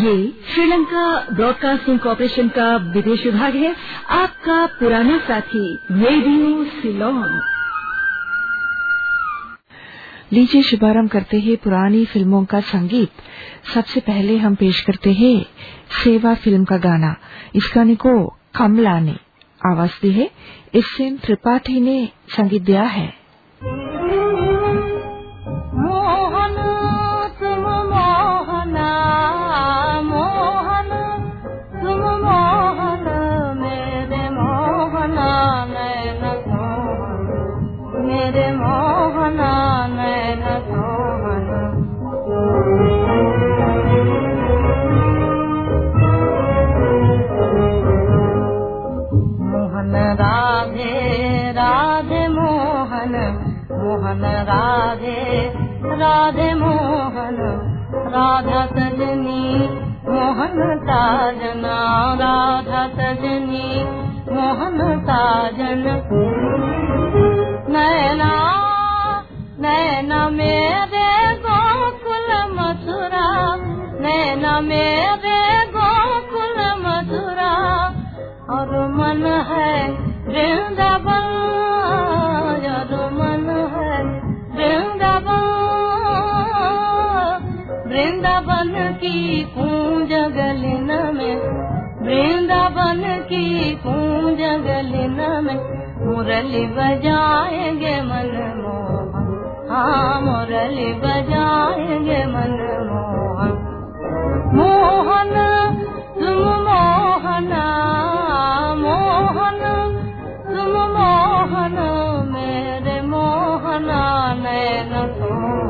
ये Sri Lanka broadcasting corporation का विदेश विभाग है। आपका पुराना साथी, रेडियो सिलोन। लीजिए शुभारंभ करते हैं पुरानी फ़िल्मों का संगीत। सबसे पहले हम पेश करते हैं सेवा फ़िल्म का गाना। इस गाने को कमला ने आवाज़ दी है। इससे त्रिपाठी ने संगीत दिया है। राधे मोहन, राधा सजनी, मोहन साजना, राधा सजनी, मोहन साजन। नैना नैना मेरे गोकुल मथुरा, नैना मेरे गोकुल मथुरा, और मन है की पूंज गलिन में मुरली बजाएंगे मन मोहन हाँ मुरली बजाएंगे मन मोहन तुम मोहना मोहन मेरे मोहना नैन सोहन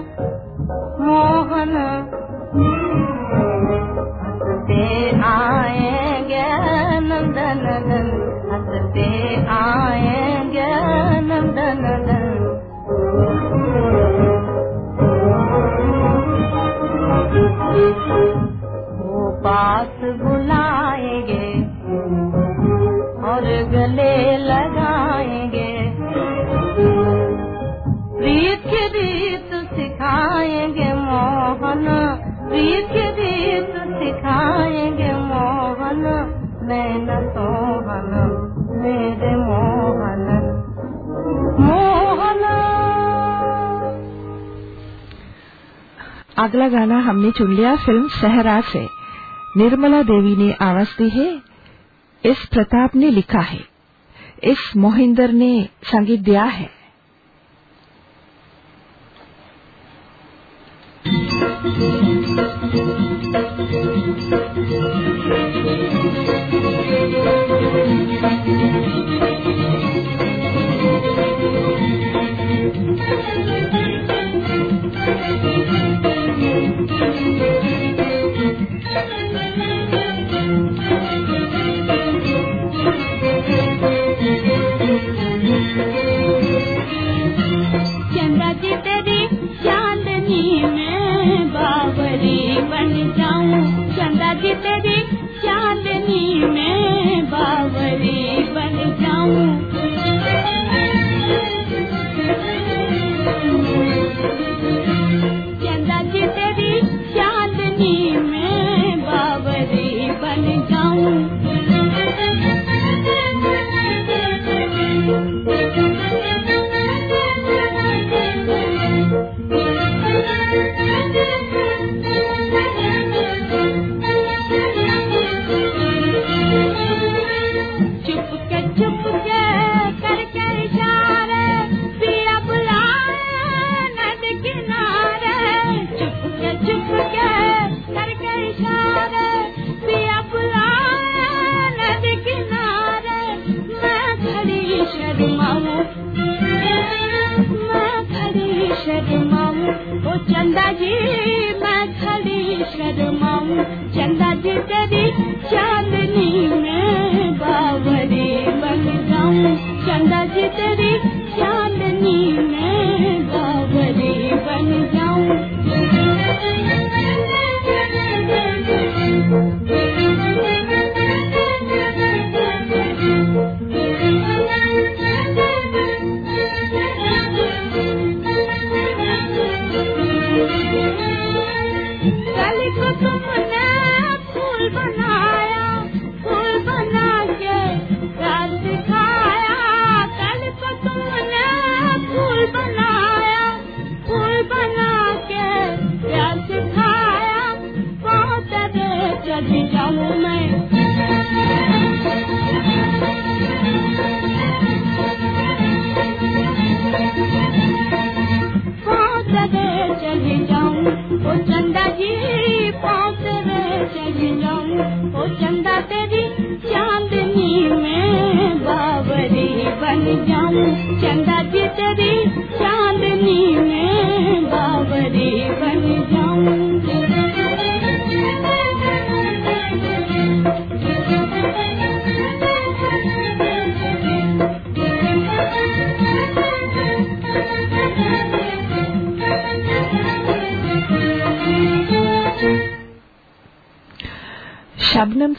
हमने चुन लिया फ़िल्म सहरा से निर्मला देवी ने आवाज़ दी है। इस प्रताप ने लिखा है। इस मोहिंदर ने संगीत दिया है। चंदा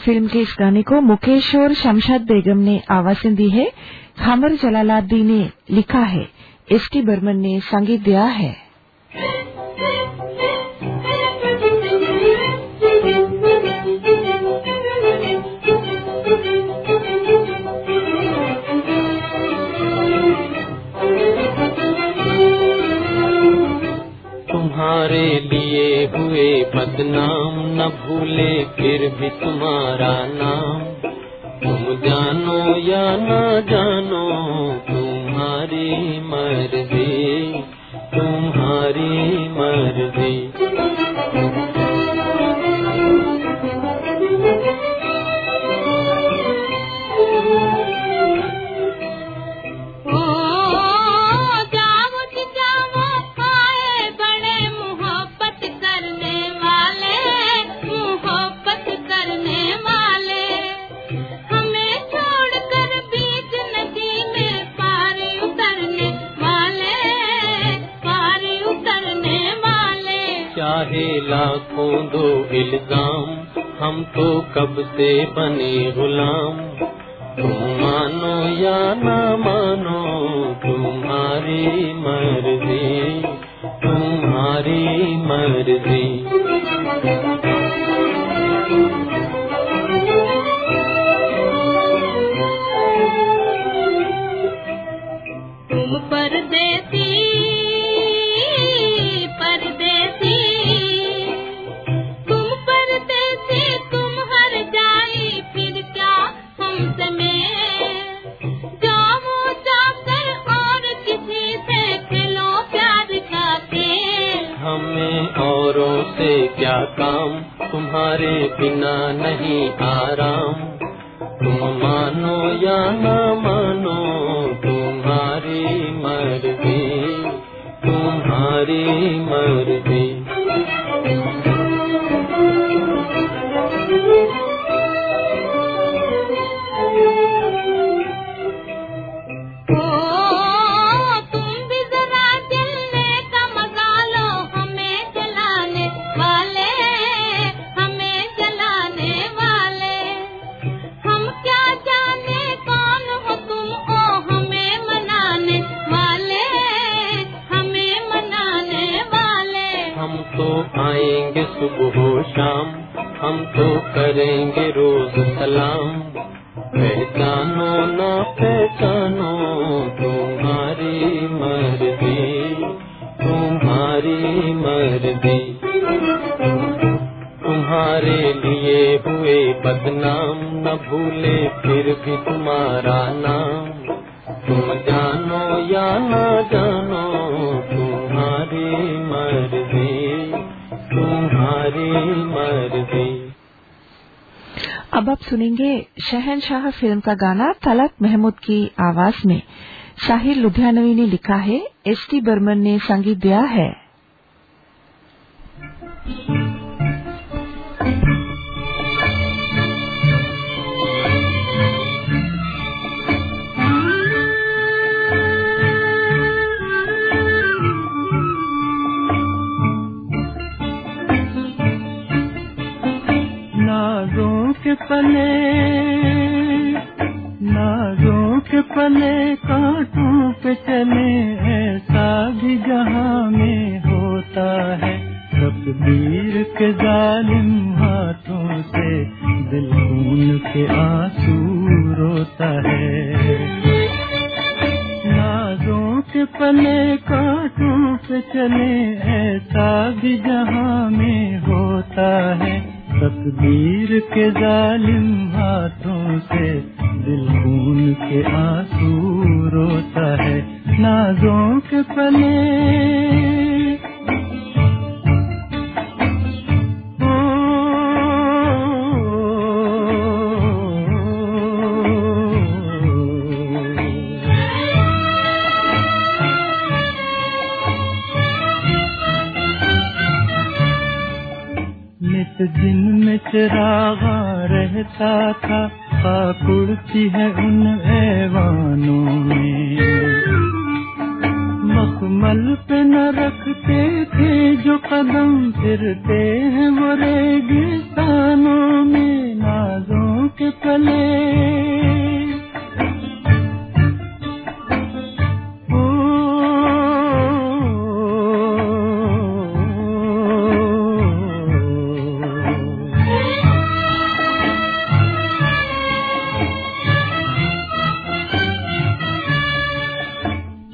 फ़िल्म के इस गाने को मुकेश और शमशाद बेगम ने आवासन दी है खामर जलालादी ने लिखा है एस टी बर्मन ने संगीत दिया है तुम्हारे लिए हुए बदनाम न भूले, फिर भी तुम्हारा नाम। तुम जानो या न जानो, तुम्हारी मर्ज़ी तुम्हारी मर्ज़ी। बेलगाम हम तो कब से बने गुलाम। तुम मानो या ना मानो, तुम्हारी मर्ज़ी तुम्हारी मर्ज़ी। बिना नहीं आरा रे शहनशाह फ़िल्म का गाना तलत महमूद की आवाज़ में शाहिर लुधियानवी ने लिखा है एस टी बर्मन ने संगीत दिया है पले नित दिन में चिरागा रहता था पाकुड़ती है उन ऐवानों में। मखमल पे न रखते थे जो कदम फिरते हैं वो रेगिस्तानों में नाजों के पले।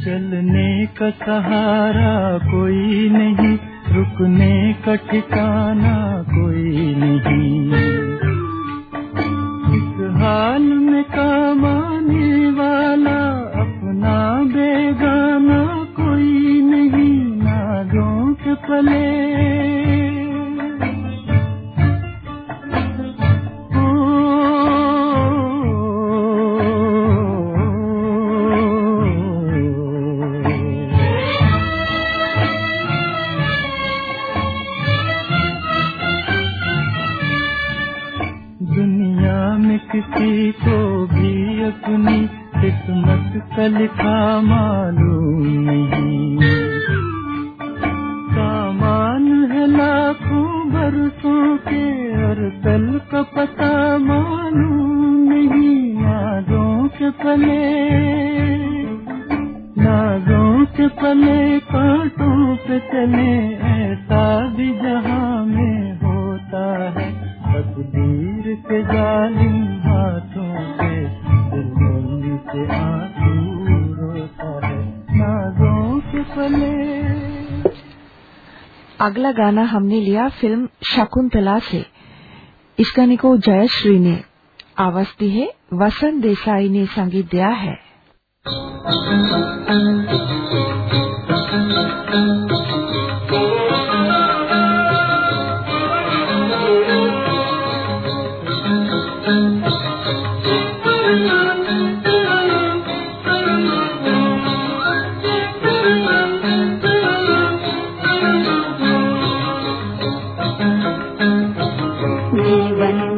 चलने का सहारा कोई नहीं रुकने का ठिकाना कोई नहीं। इस हाल पले नाजों के पले कांटों पे चले, ऐसा भी जहाँ में होता है। तकदीर के जालिम हाथों से दिल से आँसू नाजों के पले। अगला गाना हमने लिया फ़िल्म शकुंतला से। इस गाने को जयश्री ने आवाज़ दी है। वसंत देसाई ने संगीत दिया है। जीवन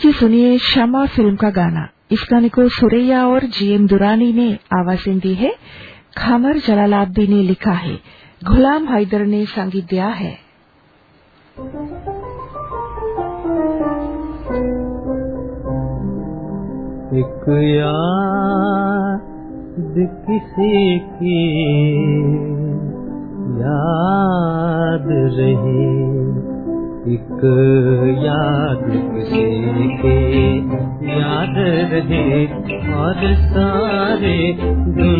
लीजिए सुनिए क्षमा फ़िल्म का गाना। इस गाने को सुरैया और जीएम दुरानी ने आवाज़ें दी है। खामर जलालाब्दी ने लिखा है। गुलाम हैदर ने संगीत दिया है। एक याद किसी की याद रही। एक याद किसी और सारे दुनिया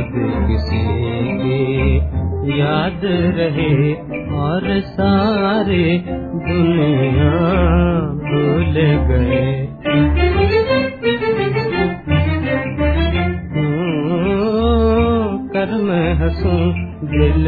एक किसी की याद रहे और सारे दुनिया भूल गए। कर मैं हंसूं दिल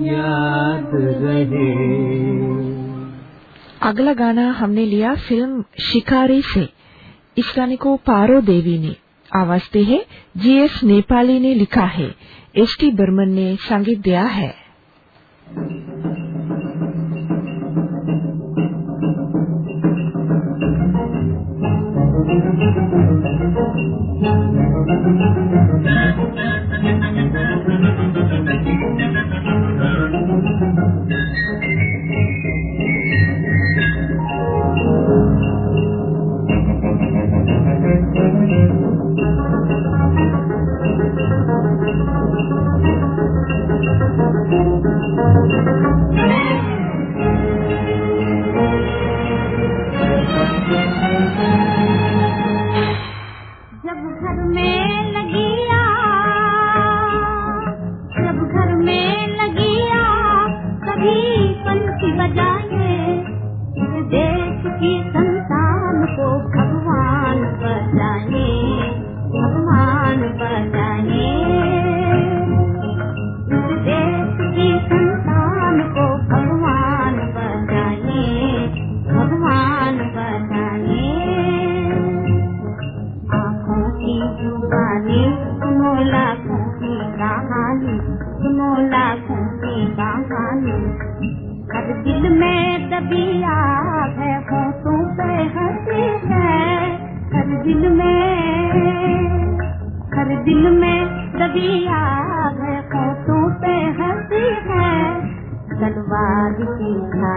याद अगला गाना हमने लिया फ़िल्म शिकारी से। इस गाने को पारो देवी ने। आवाज़ दी है जीएस नेपाली ने लिखा है। एस टी बर्मन ने संगीत दिया है।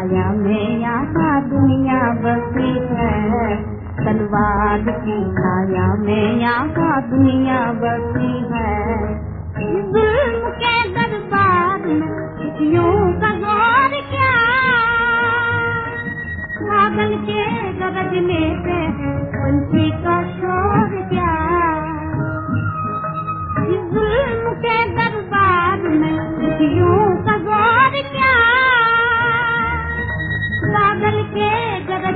माया में यहाँ दुनिया बसी है। तलवार की माया में यहाँ दुनिया बसी है। के दरबार में से कहोर उनकी का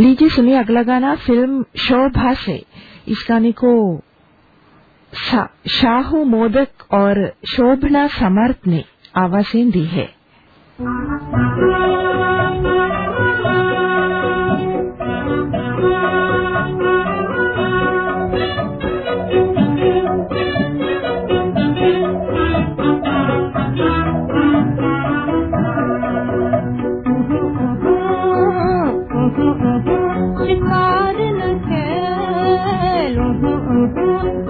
लीजिए सुनिए अगला गाना फ़िल्म शोभा से। इस गाने को शाहू मोदक और शोभना समर्थ ने आवाज़ें दी है।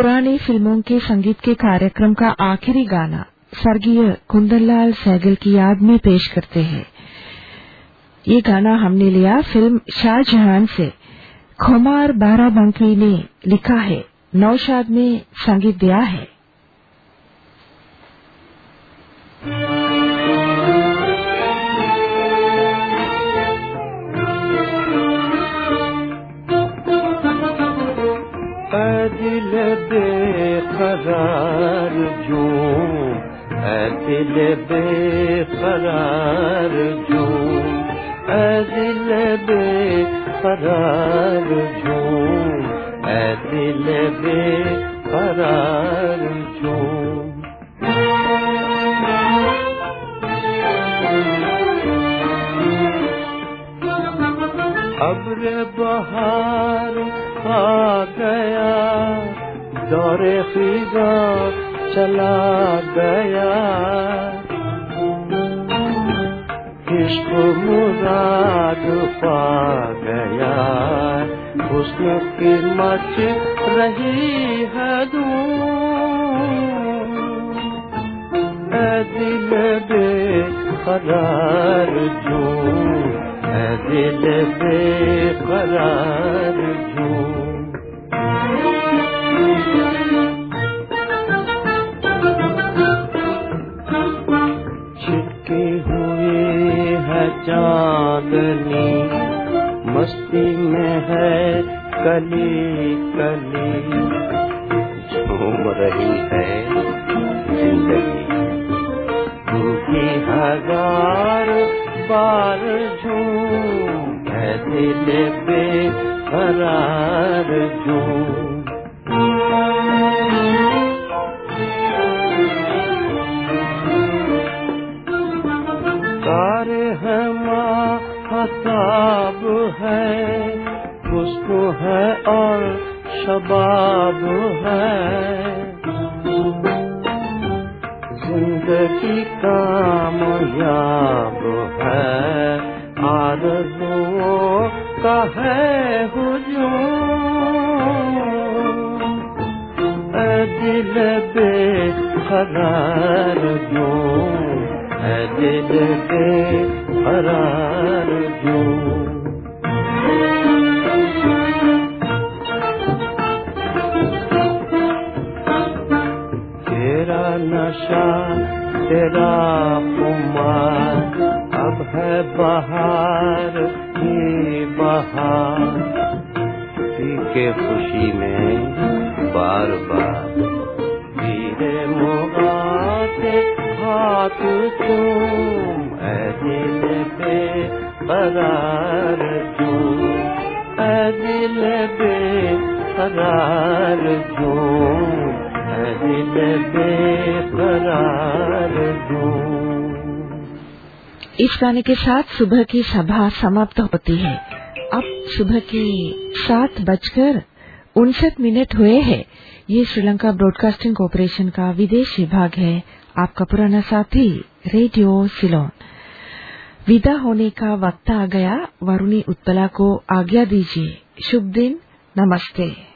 पुरानी फ़िल्मों के संगीत के कार्यक्रम का आखिरी गाना स्वर्गीय कुंदनलाल सैगल की याद में पेश करते हैं। ये गाना हमने लिया फ़िल्म शाहजहान से। खुमार बाराबंकी ने लिखा है। नौशाद ने संगीत दिया है। जो दिल बेकरार जो दिल बेकरार जो दिल बेकरार जो अब्र बहार आ गया, दौरे खीगा चला गया। इश्क मुराद पा गया? हुस्न की मच रही है दिल बेकरार जो है दिल बेकरार जो चांदनी मस्ती में है कली कली। झूम रही है ज़िंदगी। टूटी हज़ार बार झूम है दिल पे करार झूम। हसाब है खुशबू है और शबाब है। ज़िंदगी कामयाब है, आरज़ुओं का है हुजूम। दिल बेकरार जो ऐ दिल बेकरार जो तेरा नशा, तेरा कुमार अब है बहार ही बहार। के खुशी में बार बार धीरे मुगाते हाथ ऐ दिल पे ऐ दिल पे ऐ दिल पे चूम इस गाने के साथ सुबह की सभा समाप्त होती है। अब सुबह के सात बजकर उनसठ मिनट हुए हैं। ये श्रीलंका ब्रॉडकास्टिंग कॉरपोरेशन का विदेश विभाग है। आपका पुराना साथी, रेडियो सिलोन। विदा होने का वक्त आ गया। वरुणी उत्पला को आज्ञा दीजिए। शुभ दिन। नमस्ते।